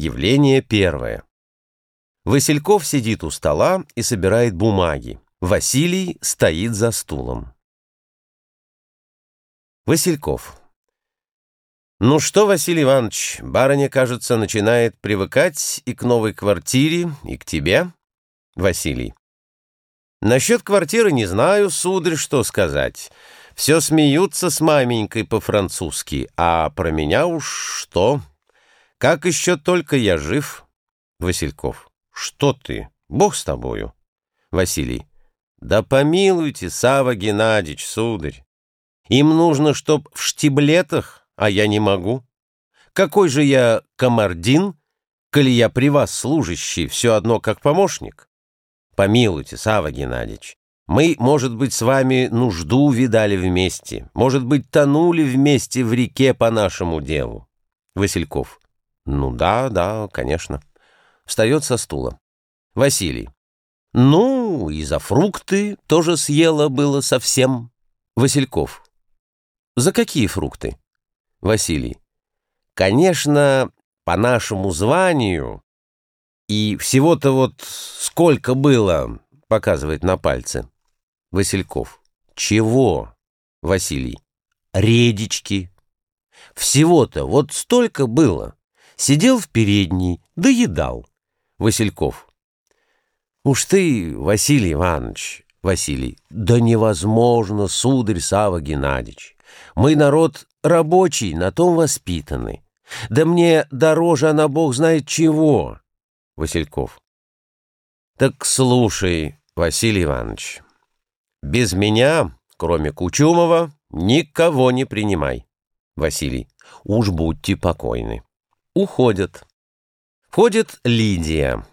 Явление первое. Васильков сидит у стола и собирает бумаги. Василий стоит за стулом. Васильков. «Ну что, Василий Иванович, барыня, кажется, начинает привыкать и к новой квартире, и к тебе?» Василий. «Насчет квартиры не знаю, сударь, что сказать. Все смеются с маменькой по-французски, а про меня уж что? Как еще только я жив?» Васильков. «Что ты? Бог с тобою!» Василий. «Да помилуйте, Сава Геннадьевич, сударь. Им нужно, чтоб в штиблетах а я не могу. Какой же я комардин, коли я при вас служащий, все одно как помощник? Помилуйте, Сава Геннадьевич, мы, может быть, с вами нужду видали вместе, может быть, тонули вместе в реке по нашему делу. Васильков. Ну да, да, конечно. Встает со стула. Василий. Ну, и за фрукты тоже съела было совсем. Васильков. За какие фрукты? Василий. Конечно, по нашему званию, и всего-то вот сколько было, показывает на пальце. Васильков. Чего? Василий. Редички. Всего-то вот столько было. Сидел в передней, доедал. Васильков. Уж ты, Василий Иванович, Василий, да невозможно, сударь Сава Геннадьевич. Мы народ рабочий, на том воспитаны. Да мне дороже она бог знает чего. Васильков. Так слушай, Василий Иванович, без меня, кроме Кучумова, никого не принимай. Василий. Уж будьте покойны. Уходят. Входит Лидия.